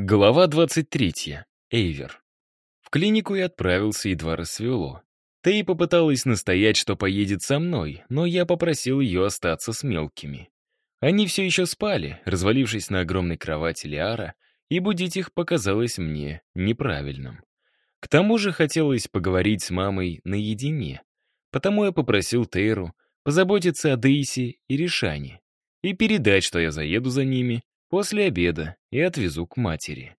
Глава 23. Эйвер. В клинику я отправился, едва рассвело. Тей попыталась настоять, что поедет со мной, но я попросил ее остаться с мелкими. Они все еще спали, развалившись на огромной кровати Лиара, и будить их показалось мне неправильным. К тому же хотелось поговорить с мамой наедине, потому я попросил Тейру позаботиться о Дейси и Решане и передать, что я заеду за ними после обеда и отвезу к матери.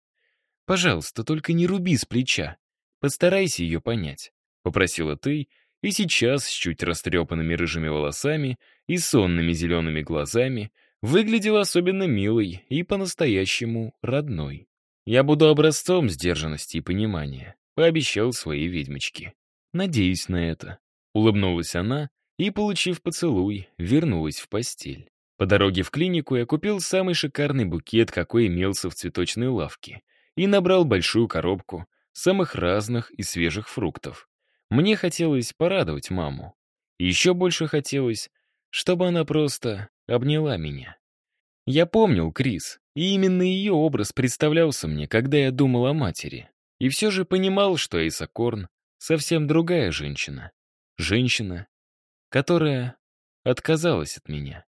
«Пожалуйста, только не руби с плеча. Постарайся ее понять», — попросила ты, и сейчас с чуть растрепанными рыжими волосами и сонными зелеными глазами выглядела особенно милой и по-настоящему родной. «Я буду образцом сдержанности и понимания», — пообещал своей ведьмочке. «Надеюсь на это», — улыбнулась она и, получив поцелуй, вернулась в постель. По дороге в клинику я купил самый шикарный букет, какой имелся в цветочной лавке, и набрал большую коробку самых разных и свежих фруктов. Мне хотелось порадовать маму. Еще больше хотелось, чтобы она просто обняла меня. Я помнил Крис, и именно ее образ представлялся мне, когда я думал о матери. И все же понимал, что Эйса Корн совсем другая женщина. Женщина, которая отказалась от меня.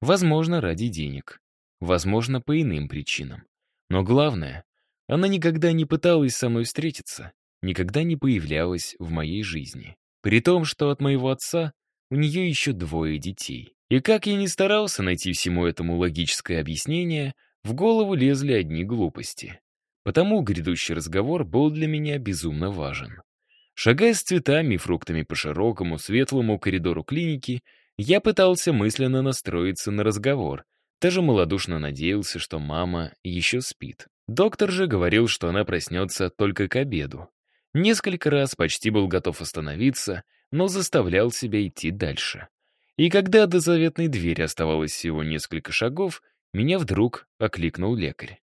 Возможно, ради денег. Возможно, по иным причинам. Но главное, она никогда не пыталась со мной встретиться, никогда не появлялась в моей жизни. При том, что от моего отца у нее еще двое детей. И как я ни старался найти всему этому логическое объяснение, в голову лезли одни глупости. Потому грядущий разговор был для меня безумно важен. Шагая с цветами и фруктами по широкому, светлому коридору клиники, я пытался мысленно настроиться на разговор, даже малодушно надеялся, что мама еще спит. Доктор же говорил, что она проснется только к обеду. Несколько раз почти был готов остановиться, но заставлял себя идти дальше. И когда до заветной двери оставалось всего несколько шагов, меня вдруг окликнул лекарь.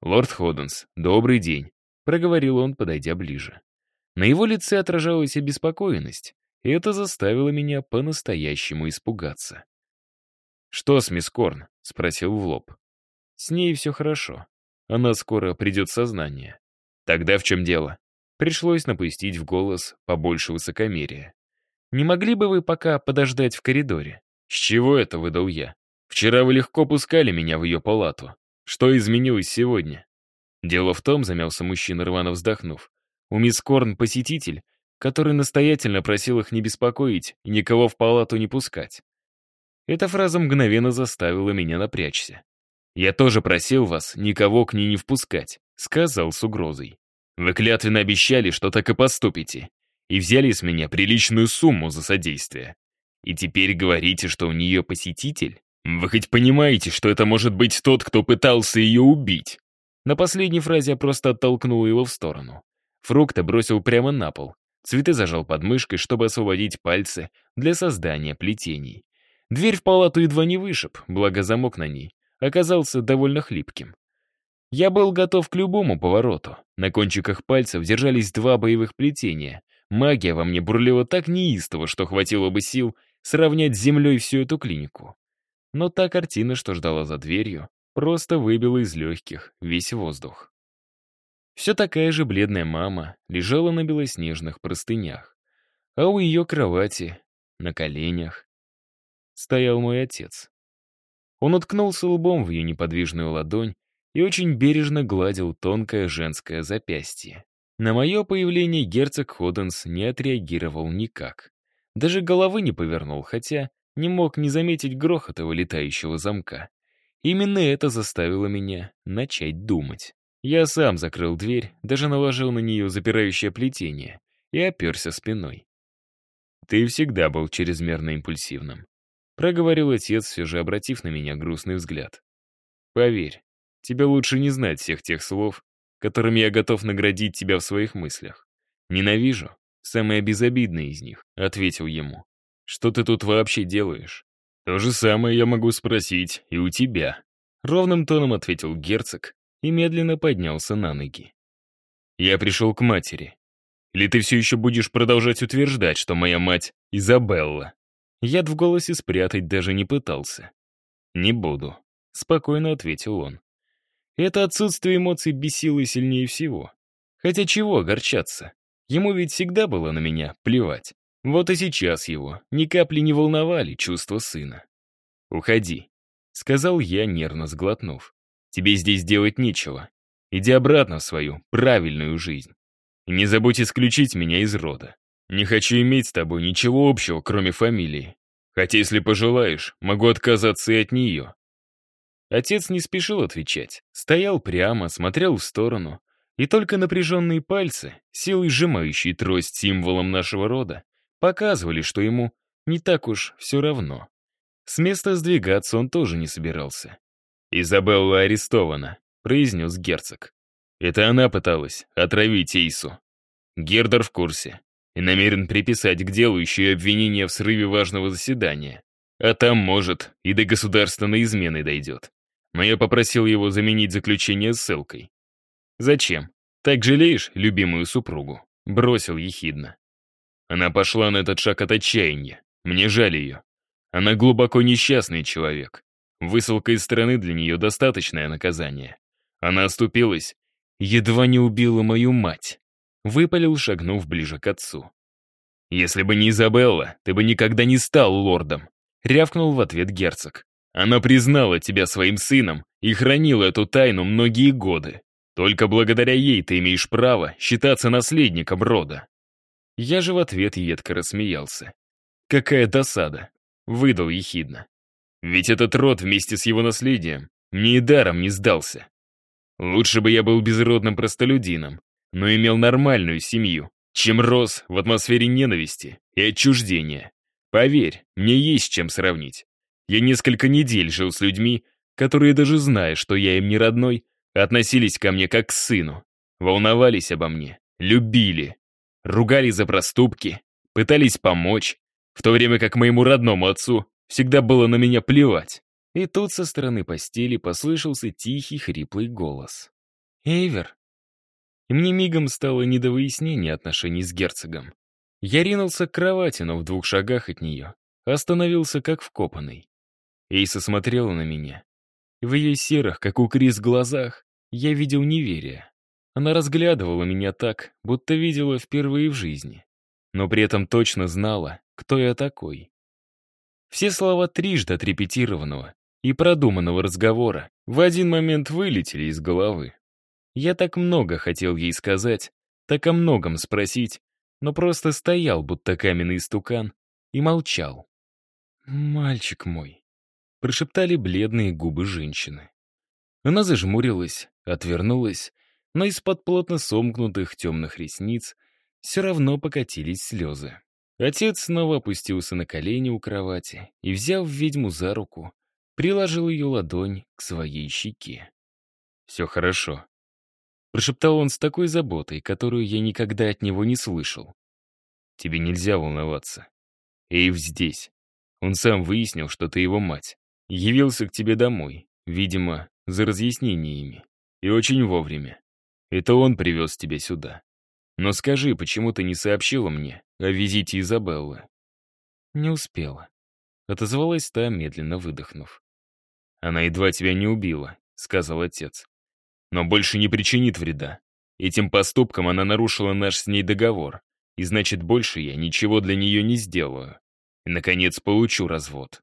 «Лорд Ходденс, добрый день», — проговорил он, подойдя ближе. На его лице отражалась обеспокоенность, и это заставило меня по-настоящему испугаться. «Что с мисс Корн?» — спросил в лоб. «С ней все хорошо. Она скоро придет в сознание. Тогда в чем дело?» Пришлось напустить в голос побольше высокомерия. «Не могли бы вы пока подождать в коридоре?» «С чего это?» — выдал я. «Вчера вы легко пускали меня в ее палату. Что изменилось сегодня?» Дело в том, замялся мужчина, рвано вздохнув. У мисс Корн посетитель, который настоятельно просил их не беспокоить и никого в палату не пускать. Эта фраза мгновенно заставила меня напрячься. «Я тоже просил вас никого к ней не впускать», — сказал с угрозой. «Вы клятвенно обещали, что так и поступите, и взяли с меня приличную сумму за содействие. И теперь говорите, что у нее посетитель? Вы хоть понимаете, что это может быть тот, кто пытался ее убить?» На последней фразе я просто оттолкнул его в сторону. Фрукта бросил прямо на пол, Цветы зажал под мышкой, чтобы освободить пальцы для создания плетений. Дверь в палату едва не вышиб, благо замок на ней оказался довольно хлипким. Я был готов к любому повороту. На кончиках пальцев держались два боевых плетения. Магия во мне бурлила так неистово, что хватило бы сил сравнять с землей всю эту клинику. Но та картина, что ждала за дверью, просто выбила из легких весь воздух. Все такая же бледная мама лежала на белоснежных простынях, а у ее кровати, на коленях, стоял мой отец. Он уткнулся лбом в ее неподвижную ладонь и очень бережно гладил тонкое женское запястье. На мое появление герцог Ходенс не отреагировал никак. Даже головы не повернул, хотя не мог не заметить грохота вылетающего замка. Именно это заставило меня начать думать. Я сам закрыл дверь, даже наложил на нее запирающее плетение и оперся спиной. «Ты всегда был чрезмерно импульсивным», — проговорил отец, все же обратив на меня грустный взгляд. «Поверь, тебе лучше не знать всех тех слов, которыми я готов наградить тебя в своих мыслях. Ненавижу, самое безобидное из них», — ответил ему. «Что ты тут вообще делаешь?» «То же самое я могу спросить и у тебя», — ровным тоном ответил герцог, и медленно поднялся на ноги. «Я пришел к матери. Или ты все еще будешь продолжать утверждать, что моя мать — Изабелла?» Яд в голосе спрятать даже не пытался. «Не буду», — спокойно ответил он. Это отсутствие эмоций бесило сильнее всего. Хотя чего огорчаться? Ему ведь всегда было на меня плевать. Вот и сейчас его ни капли не волновали чувства сына. «Уходи», — сказал я, нервно сглотнув. «Тебе здесь делать нечего. Иди обратно в свою правильную жизнь. И не забудь исключить меня из рода. Не хочу иметь с тобой ничего общего, кроме фамилии. Хотя, если пожелаешь, могу отказаться и от нее». Отец не спешил отвечать. Стоял прямо, смотрел в сторону. И только напряженные пальцы, силой сжимающие трость символом нашего рода, показывали, что ему не так уж все равно. С места сдвигаться он тоже не собирался. «Изабелла арестована», — произнес герцог. «Это она пыталась отравить Эйсу. Гердер в курсе и намерен приписать к делу еще и обвинение в срыве важного заседания. А там, может, и до государственной измены дойдет. Но я попросил его заменить заключение ссылкой. «Зачем? Так жалеешь любимую супругу?» Бросил ехидно. Она пошла на этот шаг от отчаяния. Мне жаль ее. Она глубоко несчастный человек. Высылка из страны для нее достаточное наказание. Она оступилась, едва не убила мою мать. Выпалил, шагнув ближе к отцу. «Если бы не Изабелла, ты бы никогда не стал лордом», — рявкнул в ответ герцог. «Она признала тебя своим сыном и хранила эту тайну многие годы. Только благодаря ей ты имеешь право считаться наследником рода». Я же в ответ едко рассмеялся. «Какая досада!» — выдал ехидно. «Ведь этот род вместе с его наследием мне и даром не сдался. Лучше бы я был безродным простолюдином, но имел нормальную семью, чем рос в атмосфере ненависти и отчуждения. Поверь, мне есть чем сравнить. Я несколько недель жил с людьми, которые даже зная, что я им не родной, относились ко мне как к сыну, волновались обо мне, любили, ругали за проступки, пытались помочь, в то время как моему родному отцу всегда было на меня плевать. И тут со стороны постели послышался тихий хриплый голос. «Эйвер?» И мне мигом стало не до выяснения отношений с герцогом. Я ринулся к кровати, но в двух шагах от нее остановился как вкопанный. Эйса смотрела на меня. В ее серых, как у Крис, глазах я видел неверие. Она разглядывала меня так, будто видела впервые в жизни, но при этом точно знала, кто я такой. Все слова трижды отрепетированного и продуманного разговора в один момент вылетели из головы. Я так много хотел ей сказать, так о многом спросить, но просто стоял, будто каменный стукан, и молчал. «Мальчик мой», — прошептали бледные губы женщины. Она зажмурилась, отвернулась, но из-под плотно сомкнутых темных ресниц все равно покатились слезы. Отец снова опустился на колени у кровати и, взяв ведьму за руку, приложил ее ладонь к своей щеке. «Все хорошо», — прошептал он с такой заботой, которую я никогда от него не слышал. «Тебе нельзя волноваться. Эйв здесь. Он сам выяснил, что ты его мать. Явился к тебе домой, видимо, за разъяснениями. И очень вовремя. Это он привез тебя сюда. Но скажи, почему ты не сообщила мне о визите Изабеллы?» «Не успела», — отозвалась та, медленно выдохнув. «Она едва тебя не убила», — сказал отец. «Но больше не причинит вреда. Этим поступком она нарушила наш с ней договор, и значит, больше я ничего для нее не сделаю. И, наконец, получу развод».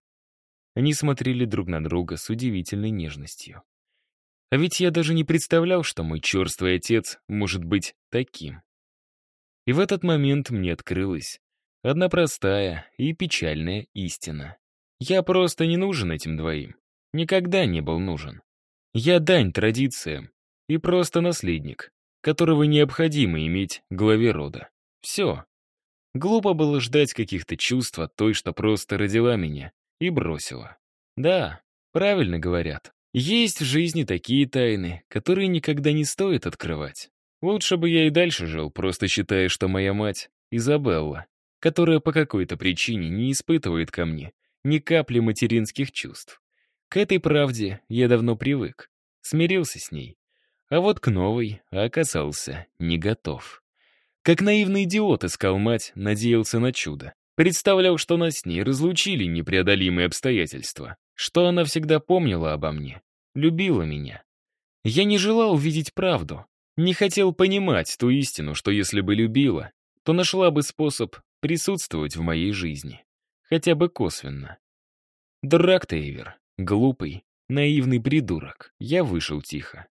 Они смотрели друг на друга с удивительной нежностью. А ведь я даже не представлял, что мой черствый отец может быть таким. И в этот момент мне открылась одна простая и печальная истина. Я просто не нужен этим двоим. Никогда не был нужен. Я дань традициям и просто наследник, которого необходимо иметь главе рода. Все. Глупо было ждать каких-то чувств от той, что просто родила меня и бросила. Да, правильно говорят. Есть в жизни такие тайны, которые никогда не стоит открывать. Лучше бы я и дальше жил, просто считая, что моя мать — Изабелла, которая по какой-то причине не испытывает ко мне ни капли материнских чувств. К этой правде я давно привык, смирился с ней. А вот к новой оказался не готов. Как наивный идиот искал мать, надеялся на чудо. Представлял, что нас с ней разлучили непреодолимые обстоятельства что она всегда помнила обо мне, любила меня. Я не желал увидеть правду, не хотел понимать ту истину, что если бы любила, то нашла бы способ присутствовать в моей жизни. Хотя бы косвенно. Драк Тейвер, глупый, наивный придурок. Я вышел тихо.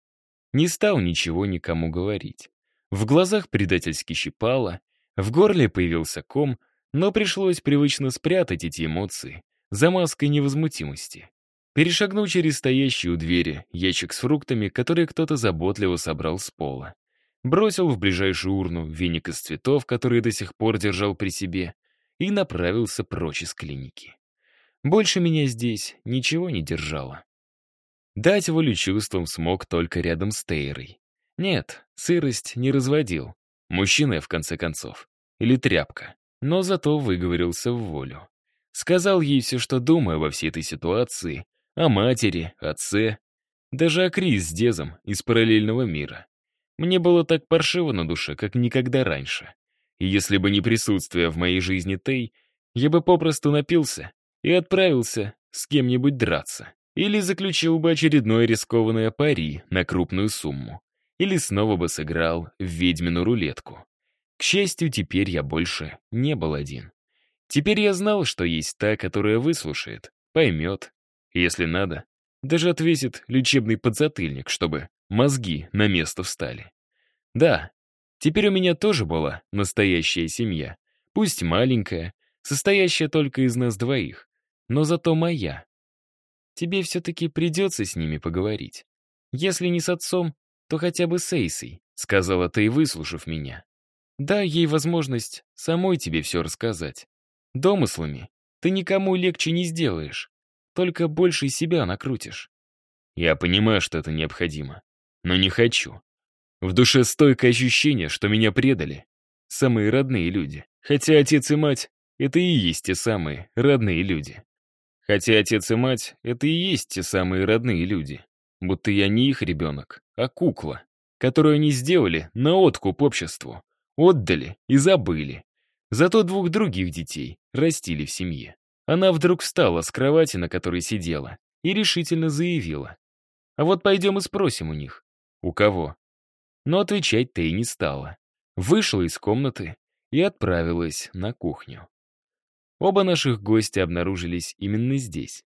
Не стал ничего никому говорить. В глазах предательски щипало, в горле появился ком, но пришлось привычно спрятать эти эмоции за маской невозмутимости. Перешагнул через стоящий у двери ящик с фруктами, который кто-то заботливо собрал с пола. Бросил в ближайшую урну веник из цветов, который до сих пор держал при себе, и направился прочь из клиники. Больше меня здесь ничего не держало. Дать волю чувствам смог только рядом с Тейрой. Нет, сырость не разводил. Мужчина, в конце концов. Или тряпка. Но зато выговорился в волю. Сказал ей все, что думаю обо всей этой ситуации, о матери, отце, даже о Крис с Дезом из параллельного мира. Мне было так паршиво на душе, как никогда раньше. И если бы не присутствие в моей жизни Тей, я бы попросту напился и отправился с кем-нибудь драться. Или заключил бы очередное рискованное пари на крупную сумму. Или снова бы сыграл в ведьмину рулетку. К счастью, теперь я больше не был один. Теперь я знал, что есть та, которая выслушает, поймет, если надо, даже отвесит лечебный подзатыльник, чтобы мозги на место встали. Да, теперь у меня тоже была настоящая семья, пусть маленькая, состоящая только из нас двоих, но зато моя. Тебе все-таки придется с ними поговорить. Если не с отцом, то хотя бы с Эйсой», — сказала ты, выслушав меня. «Дай ей возможность самой тебе все рассказать. Домыслами ты никому легче не сделаешь, только больше себя накрутишь». Я понимаю, что это необходимо, но не хочу. В душе стойкое ощущение, что меня предали. Самые родные люди. Хотя отец и мать — это и есть те самые родные люди. Хотя отец и мать — это и есть те самые родные люди. Будто я не их ребенок, а кукла, которую они сделали на откуп обществу. Отдали и забыли. Зато двух других детей растили в семье. Она вдруг встала с кровати, на которой сидела, и решительно заявила. «А вот пойдем и спросим у них». «У кого?» Но отвечать-то и не стала. Вышла из комнаты и отправилась на кухню. Оба наших гостя обнаружились именно здесь.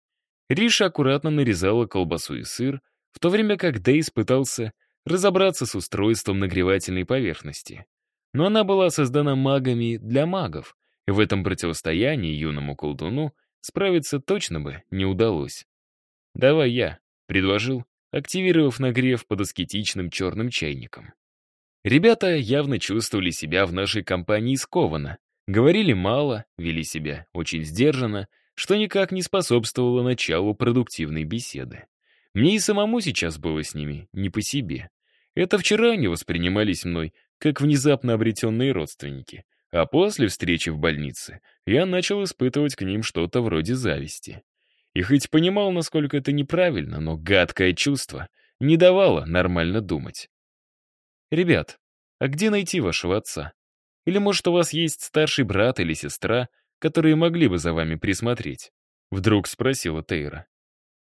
Риша аккуратно нарезала колбасу и сыр, в то время как Дейс пытался разобраться с устройством нагревательной поверхности. Но она была создана магами для магов, и в этом противостоянии юному колдуну справиться точно бы не удалось. «Давай я», — предложил, активировав нагрев под аскетичным черным чайником. Ребята явно чувствовали себя в нашей компании скованно, Говорили мало, вели себя очень сдержанно, что никак не способствовало началу продуктивной беседы. Мне и самому сейчас было с ними не по себе. Это вчера они воспринимались мной как внезапно обретенные родственники, а после встречи в больнице я начал испытывать к ним что-то вроде зависти. И хоть понимал, насколько это неправильно, но гадкое чувство не давало нормально думать. «Ребят, а где найти вашего отца?» Или, может, у вас есть старший брат или сестра, которые могли бы за вами присмотреть?» Вдруг спросила Тейра.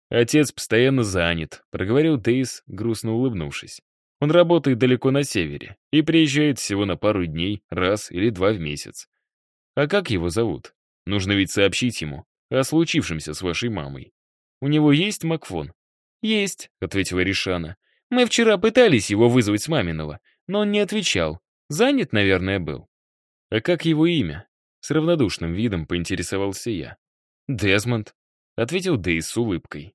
«Отец постоянно занят», — проговорил Дейс, грустно улыбнувшись. «Он работает далеко на севере и приезжает всего на пару дней, раз или два в месяц. А как его зовут? Нужно ведь сообщить ему о случившемся с вашей мамой. У него есть Макфон?» «Есть», — ответила Ришана. «Мы вчера пытались его вызвать с маминого, но он не отвечал. Занят, наверное, был». «А как его имя?» С равнодушным видом поинтересовался я. «Дезмонд», — ответил Дейс с улыбкой.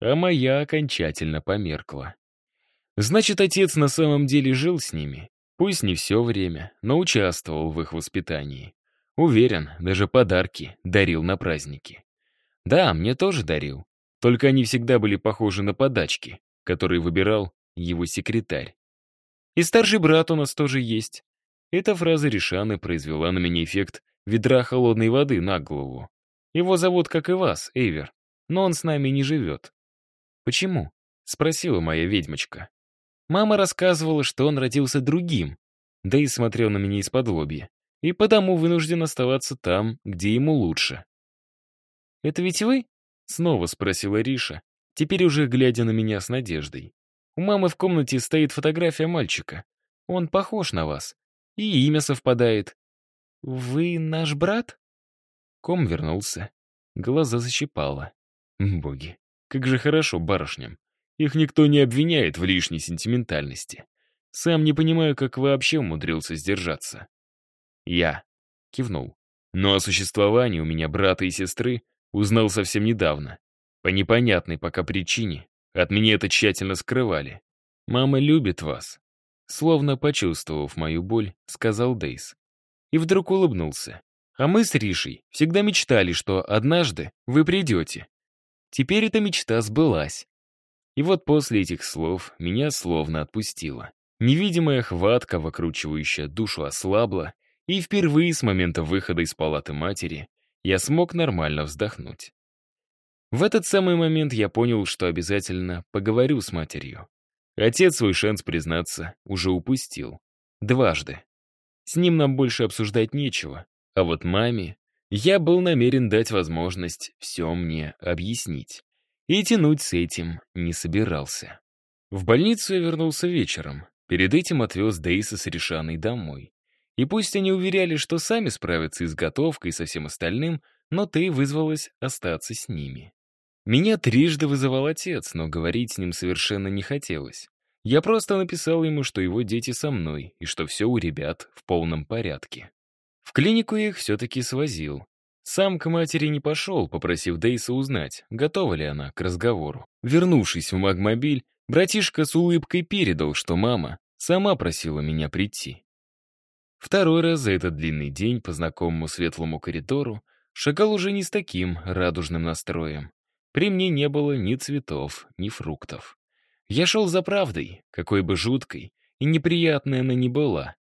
А моя окончательно померкла. Значит, отец на самом деле жил с ними. Пусть не все время, но участвовал в их воспитании. Уверен, даже подарки дарил на праздники. Да, мне тоже дарил. Только они всегда были похожи на подачки, которые выбирал его секретарь. И старший брат у нас тоже есть. Эта фраза Ришаны произвела на меня эффект ведра холодной воды на голову. Его зовут, как и вас, Эйвер, но он с нами не живет. «Почему?» — спросила моя ведьмочка. Мама рассказывала, что он родился другим, да и смотрел на меня из-под лобья, и потому вынужден оставаться там, где ему лучше. «Это ведь вы?» — снова спросила Риша, теперь уже глядя на меня с надеждой. У мамы в комнате стоит фотография мальчика. Он похож на вас. И имя совпадает. Вы наш брат? Ком вернулся. Глаза защипало. Боги, как же хорошо барышням. Их никто не обвиняет в лишней сентиментальности. Сам не понимаю, как вообще умудрился сдержаться. Я кивнул. Но о существовании у меня брата и сестры узнал совсем недавно. По непонятной пока причине. От меня это тщательно скрывали. «Мама любит вас», словно почувствовав мою боль, сказал Дейс. И вдруг улыбнулся. «А мы с Ришей всегда мечтали, что однажды вы придете. Теперь эта мечта сбылась. И вот после этих слов меня словно отпустило. Невидимая хватка, выкручивающая душу, ослабла, и впервые с момента выхода из палаты матери я смог нормально вздохнуть. В этот самый момент я понял, что обязательно поговорю с матерью. Отец свой шанс признаться уже упустил. Дважды. С ним нам больше обсуждать нечего, а вот маме я был намерен дать возможность все мне объяснить. И тянуть с этим не собирался. В больницу я вернулся вечером. Перед этим отвез Дейса с Ришаной домой. И пусть они уверяли, что сами справятся и с готовкой, и со всем остальным, но ты вызвалась остаться с ними. Меня трижды вызывал отец, но говорить с ним совершенно не хотелось. Я просто написал ему, что его дети со мной, и что все у ребят в полном порядке. В клинику я их все-таки свозил, сам к матери не пошел, попросив Дейса узнать, готова ли она к разговору. Вернувшись в Магмобиль, братишка с улыбкой передал, что мама сама просила меня прийти. Второй раз за этот длинный день по знакомому светлому коридору шагал уже не с таким радужным настроем. При мне не было ни цветов, ни фруктов. Я шел за правдой, какой бы жуткой и неприятной она ни была.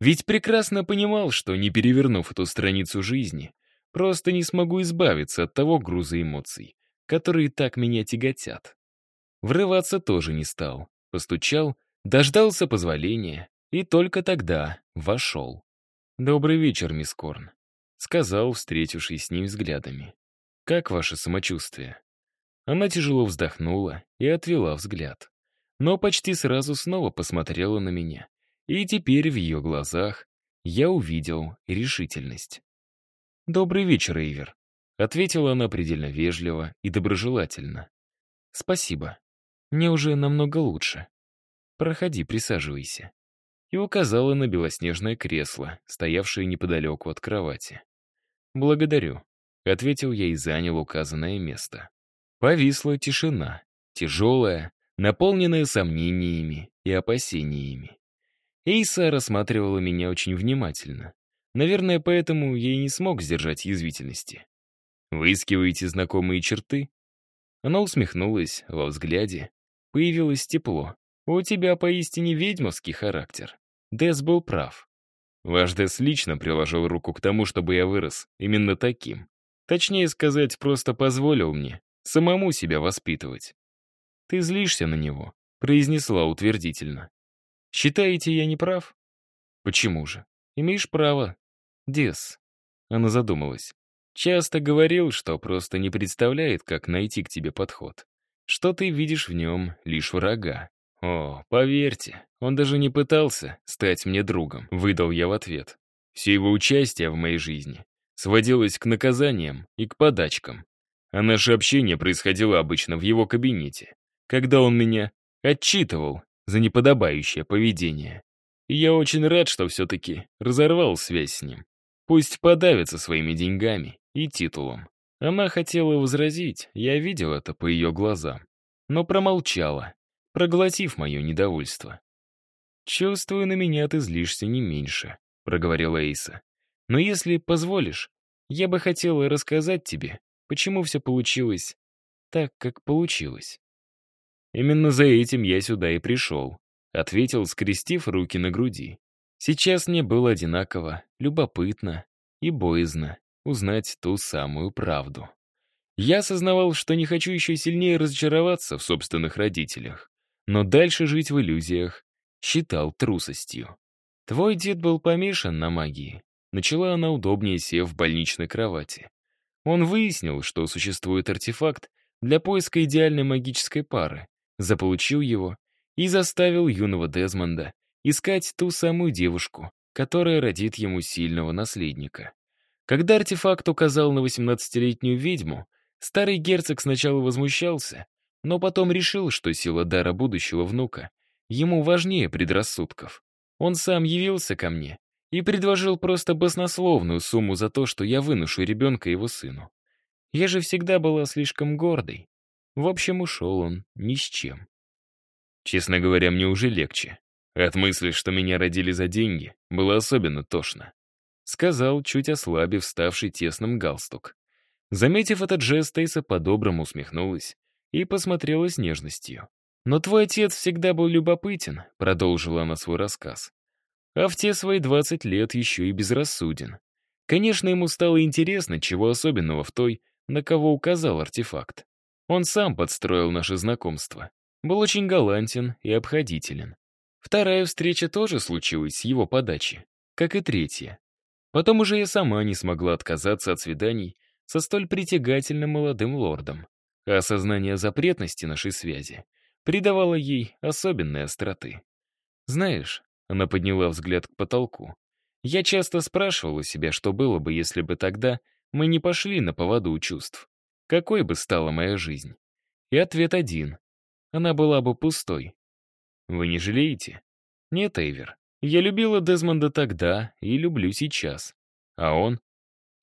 Ведь прекрасно понимал, что, не перевернув эту страницу жизни, Просто не смогу избавиться от того груза эмоций, которые так меня тяготят. Врываться тоже не стал. Постучал, дождался позволения и только тогда вошел. «Добрый вечер, мисс Корн», — сказал, встретившись с ним взглядами. «Как ваше самочувствие?» Она тяжело вздохнула и отвела взгляд. Но почти сразу снова посмотрела на меня. И теперь в ее глазах я увидел решительность. «Добрый вечер, Эйвер», — ответила она предельно вежливо и доброжелательно. «Спасибо. Мне уже намного лучше. Проходи, присаживайся». И указала на белоснежное кресло, стоявшее неподалеку от кровати. «Благодарю», — ответил я и занял указанное место. Повисла тишина, тяжелая, наполненная сомнениями и опасениями. Эйса рассматривала меня очень внимательно. Наверное, поэтому я и не смог сдержать язвительности. «Выискиваете знакомые черты?» Она усмехнулась, во взгляде появилось тепло. «У тебя поистине ведьмовский характер». Дес был прав. Ваш Дес лично приложил руку к тому, чтобы я вырос именно таким. Точнее сказать, просто позволил мне самому себя воспитывать. «Ты злишься на него», — произнесла утвердительно. «Считаете, я не прав?» «Почему же? Имеешь право, Дес. Она задумалась. Часто говорил, что просто не представляет, как найти к тебе подход. Что ты видишь в нем лишь врага. О, поверьте, он даже не пытался стать мне другом, выдал я в ответ. Все его участие в моей жизни сводилось к наказаниям и к подачкам. А наше общение происходило обычно в его кабинете, когда он меня отчитывал за неподобающее поведение. И я очень рад, что все-таки разорвал связь с ним. Пусть подавится своими деньгами и титулом. Она хотела возразить, я видел это по ее глазам, но промолчала, проглотив мое недовольство. «Чувствую, на меня ты злишься не меньше», — проговорила Эйса. «Но если позволишь, я бы хотела рассказать тебе, почему все получилось так, как получилось». «Именно за этим я сюда и пришел», — ответил, скрестив руки на груди. Сейчас мне было одинаково любопытно и боязно узнать ту самую правду. Я осознавал, что не хочу еще сильнее разочароваться в собственных родителях, но дальше жить в иллюзиях считал трусостью. «Твой дед был помешан на магии», — начала она удобнее сев в больничной кровати. Он выяснил, что существует артефакт для поиска идеальной магической пары, заполучил его и заставил юного Дезмонда искать ту самую девушку, которая родит ему сильного наследника. Когда артефакт указал на 18-летнюю ведьму, старый герцог сначала возмущался, но потом решил, что сила дара будущего внука ему важнее предрассудков. Он сам явился ко мне и предложил просто баснословную сумму за то, что я выношу ребенка его сыну. Я же всегда была слишком гордой. В общем, ушел он ни с чем. Честно говоря, мне уже легче. От мысли, что меня родили за деньги, было особенно тошно. Сказал, чуть ослабив ставший тесным галстук. Заметив этот жест, Тейса по-доброму усмехнулась и посмотрела с нежностью. «Но твой отец всегда был любопытен», — продолжила она свой рассказ. «А в те свои 20 лет еще и безрассуден. Конечно, ему стало интересно, чего особенного в той, на кого указал артефакт. Он сам подстроил наше знакомство. Был очень галантен и обходителен. Вторая встреча тоже случилась с его подачи, как и третья. Потом уже я сама не смогла отказаться от свиданий со столь притягательным молодым лордом. А осознание запретности нашей связи придавало ей особенной остроты. Знаешь, она подняла взгляд к потолку. Я часто спрашивала себя, что было бы, если бы тогда мы не пошли на поводу у чувств. Какой бы стала моя жизнь? И ответ один. Она была бы пустой. Вы не жалеете? Нет, Эйвер. Я любила Дезмонда тогда и люблю сейчас. А он?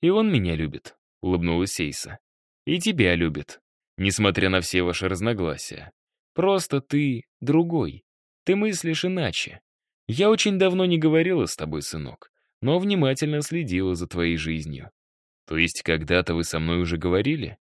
И он меня любит, улыбнулась Сейса. И тебя любит, несмотря на все ваши разногласия. Просто ты другой. Ты мыслишь иначе. Я очень давно не говорила с тобой, сынок, но внимательно следила за твоей жизнью. То есть когда-то вы со мной уже говорили?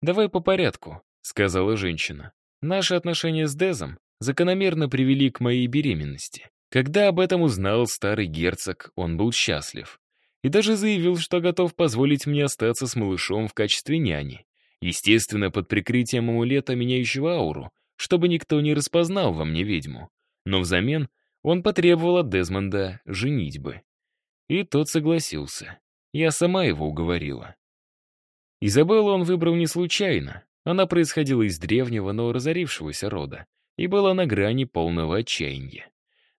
Давай по порядку, сказала женщина. Наши отношения с Дезом закономерно привели к моей беременности. Когда об этом узнал старый герцог, он был счастлив. И даже заявил, что готов позволить мне остаться с малышом в качестве няни. Естественно, под прикрытием амулета, меняющего ауру, чтобы никто не распознал во мне ведьму. Но взамен он потребовал от Дезмонда женитьбы. И тот согласился. Я сама его уговорила. Изабеллу он выбрал не случайно. Она происходила из древнего, но разорившегося рода и была на грани полного отчаяния.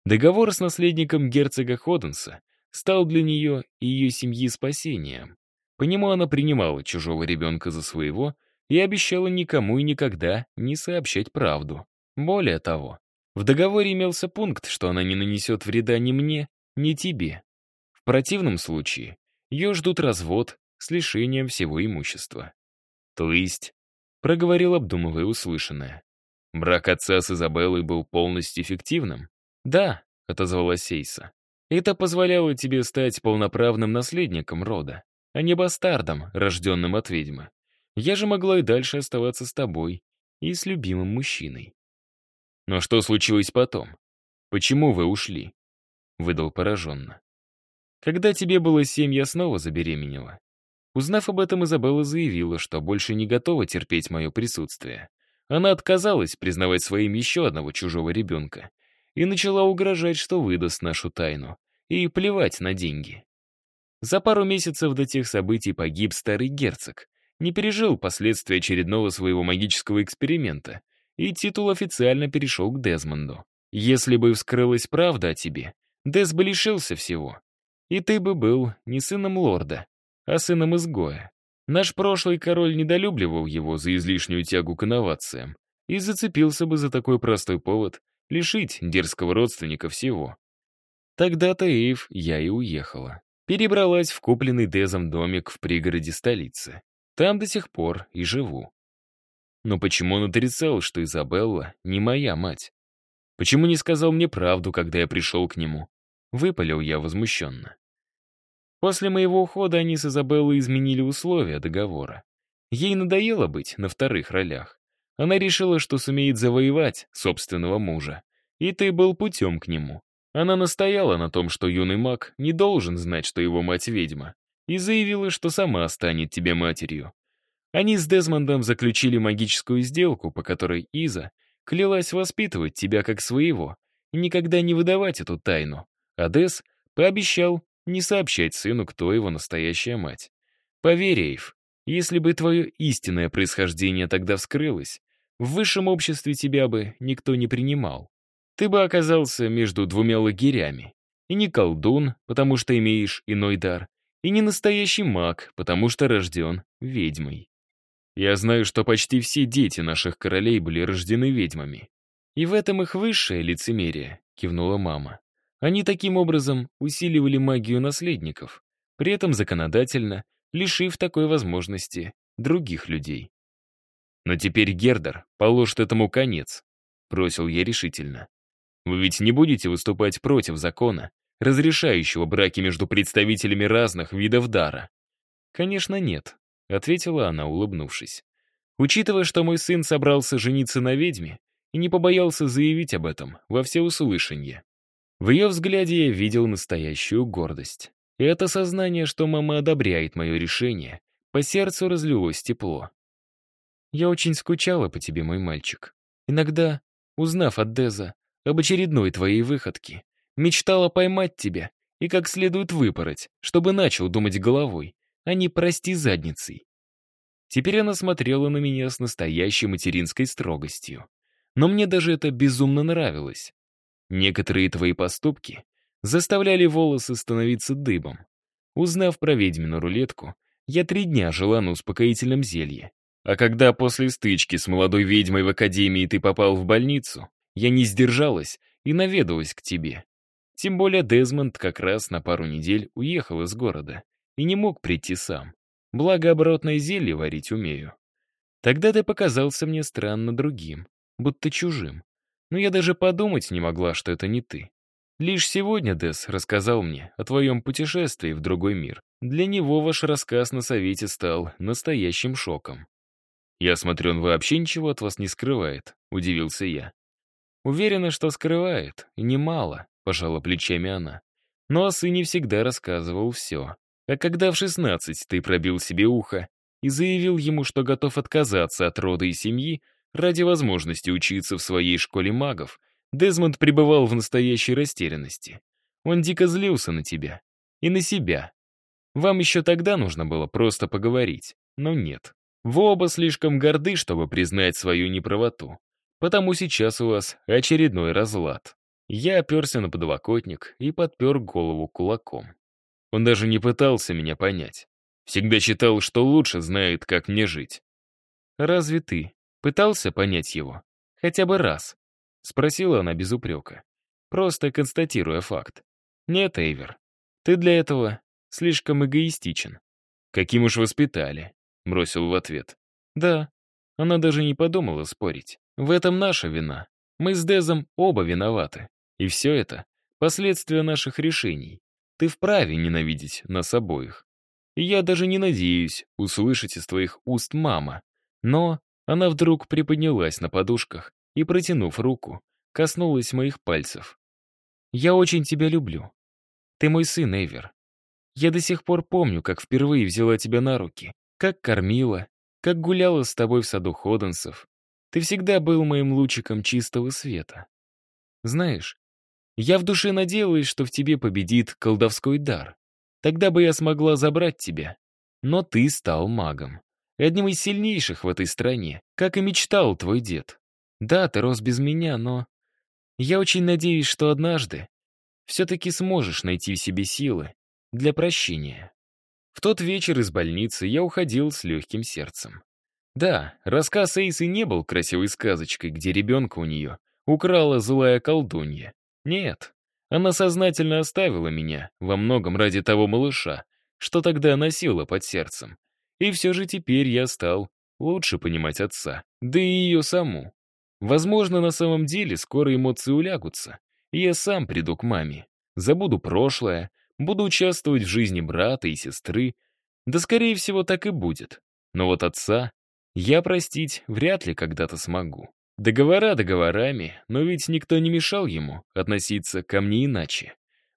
Договор с наследником герцога Ходенса стал для нее и ее семьи спасением. По нему она принимала чужого ребенка за своего и обещала никому и никогда не сообщать правду. Более того, в договоре имелся пункт, что она не нанесет вреда ни мне, ни тебе. В противном случае ее ждут развод с лишением всего имущества. То есть, проговорил, обдумывая услышанное. Брак отца с Изабеллой был полностью эффективным? Да, отозвалась Сейса. Это позволяло тебе стать полноправным наследником рода, а не бастардом, рожденным от ведьмы. Я же могла и дальше оставаться с тобой и с любимым мужчиной. Но что случилось потом? Почему вы ушли? Выдал пораженно. Когда тебе было семь, я снова забеременела. Узнав об этом, Изабелла заявила, что больше не готова терпеть мое присутствие. Она отказалась признавать своим еще одного чужого ребенка и начала угрожать, что выдаст нашу тайну, и плевать на деньги. За пару месяцев до тех событий погиб старый герцог, не пережил последствия очередного своего магического эксперимента, и титул официально перешел к Дезмонду. Если бы вскрылась правда о тебе, Дез бы лишился всего. И ты бы был не сыном лорда, а сыном изгоя. Наш прошлый король недолюбливал его за излишнюю тягу к инновациям и зацепился бы за такой простой повод лишить дерзкого родственника всего. Тогда-то, Эйв, я и уехала. Перебралась в купленный Дезом домик в пригороде столицы. Там до сих пор и живу. Но почему он отрицал, что Изабелла не моя мать? Почему не сказал мне правду, когда я пришел к нему? Выпалил я возмущенно. После моего ухода они с Изабеллой изменили условия договора. Ей надоело быть на вторых ролях. Она решила, что сумеет завоевать собственного мужа. И ты был путем к нему. Она настояла на том, что юный маг не должен знать, что его мать ведьма, и заявила, что сама станет тебе матерью. Они с Дезмондом заключили магическую сделку, по которой Иза клялась воспитывать тебя как своего и никогда не выдавать эту тайну, а Дез пообещал не сообщать сыну, кто его настоящая мать. Поверь, Эйв, если бы твое истинное происхождение тогда вскрылось, в высшем обществе тебя бы никто не принимал. ты бы оказался между двумя лагерями. И не колдун, потому что имеешь иной дар, и не настоящий маг, потому что рожден ведьмой. Я знаю, что почти все дети наших королей были рождены ведьмами. И в этом их высшее лицемерие, кивнула мама. Они таким образом усиливали магию наследников, при этом законодательно лишив такой возможности других людей. Но теперь Гердер положит этому конец, бросил я решительно. Вы ведь не будете выступать против закона, разрешающего браки между представителями разных видов дара? Конечно, нет, ответила она, улыбнувшись. Учитывая, что мой сын собрался жениться на ведьме и не побоялся заявить об этом во всеуслышание. В ее взгляде я видел настоящую гордость. И это сознание, что мама одобряет мое решение, по сердцу разлилось тепло. Я очень скучала по тебе, мой мальчик. Иногда, узнав от Деза об очередной твоей выходке, мечтала поймать тебя и как следует выпороть, чтобы начал думать головой, а не прости задницей. Теперь она смотрела на меня с настоящей материнской строгостью. Но мне даже это безумно нравилось. Некоторые твои поступки заставляли волосы становиться дыбом. Узнав про ведьмину рулетку, я три дня жила на успокоительном зелье. А когда после стычки с молодой ведьмой в академии ты попал в больницу, я не сдержалась и наведалась к тебе. Тем более Дезмонд как раз на пару недель уехал из города и не мог прийти сам. Благо, оборотное зелье варить умею. Тогда ты показался мне странно другим, будто чужим. Но я даже подумать не могла, что это не ты. Лишь сегодня Дес рассказал мне о твоем путешествии в другой мир. Для него ваш рассказ на совете стал настоящим шоком. «Я смотрю, он вообще ничего от вас не скрывает», — удивился я. «Уверена, что скрывает, и немало», — пожала плечами она. «Но о сыне всегда рассказывал все. А когда в шестнадцать ты пробил себе ухо и заявил ему, что готов отказаться от рода и семьи ради возможности учиться в своей школе магов, Дезмонд пребывал в настоящей растерянности. Он дико злился на тебя. И на себя. Вам еще тогда нужно было просто поговорить, но нет. Вы оба слишком горды, чтобы признать свою неправоту. Потому сейчас у вас очередной разлад. Я оперся на подлокотник и подпер голову кулаком. Он даже не пытался меня понять. Всегда считал, что лучше знает, как мне жить. «Разве ты пытался понять его? Хотя бы раз?» Спросила она без упрека. Просто констатируя факт. «Нет, Эйвер, ты для этого слишком эгоистичен». «Каким уж воспитали», — бросил в ответ. «Да». Она даже не подумала спорить. «В этом наша вина. Мы с Дезом оба виноваты. И все это — последствия наших решений. Ты вправе ненавидеть нас обоих. И я даже не надеюсь услышать из твоих уст «мама». Но она вдруг приподнялась на подушках и, протянув руку, коснулась моих пальцев. «Я очень тебя люблю. Ты мой сын, Эйвер. Я до сих пор помню, как впервые взяла тебя на руки, как кормила, как гуляла с тобой в саду Ходенсов. Ты всегда был моим лучиком чистого света. Знаешь, я в душе надеялась, что в тебе победит колдовской дар. Тогда бы я смогла забрать тебя. Но ты стал магом. И одним из сильнейших в этой стране, как и мечтал твой дед. Да, ты рос без меня, но... Я очень надеюсь, что однажды все-таки сможешь найти в себе силы для прощения. В тот вечер из больницы я уходил с легким сердцем. Да, рассказ Эйсы не был красивой сказочкой, где ребенка у нее украла злая колдунья. Нет, она сознательно оставила меня, во многом ради того малыша, что тогда носила под сердцем. И все же теперь я стал лучше понимать отца, да и ее саму. Возможно, на самом деле скоро эмоции улягутся, и я сам приду к маме, забуду прошлое, буду участвовать в жизни брата и сестры. Да, скорее всего, так и будет. Но вот отца я простить вряд ли когда-то смогу. Договора договорами, но ведь никто не мешал ему относиться ко мне иначе.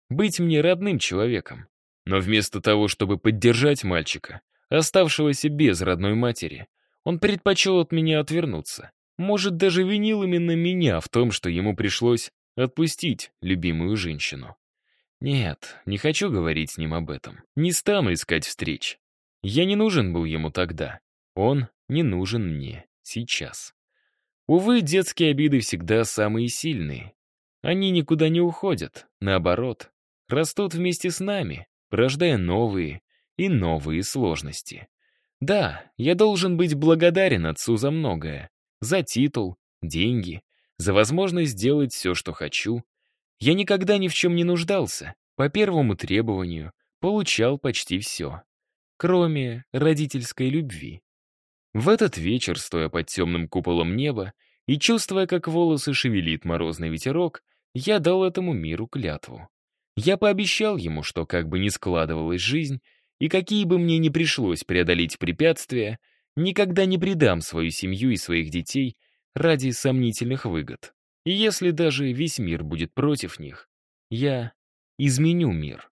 Быть мне родным человеком. Но вместо того, чтобы поддержать мальчика, оставшегося без родной матери, он предпочел от меня отвернуться. Может, даже винил именно меня в том, что ему пришлось отпустить любимую женщину. Нет, не хочу говорить с ним об этом. Не стану искать встреч. Я не нужен был ему тогда. Он не нужен мне сейчас. Увы, детские обиды всегда самые сильные. Они никуда не уходят, наоборот, растут вместе с нами, порождая новые и новые сложности. Да, я должен быть благодарен отцу за многое. За титул, деньги, за возможность сделать все, что хочу. Я никогда ни в чем не нуждался. По первому требованию получал почти все. Кроме родительской любви. В этот вечер, стоя под темным куполом неба и чувствуя, как волосы шевелит морозный ветерок, я дал этому миру клятву. Я пообещал ему, что как бы ни складывалась жизнь, и какие бы мне ни пришлось преодолеть препятствия, никогда не предам свою семью и своих детей ради сомнительных выгод. И если даже весь мир будет против них, я изменю мир.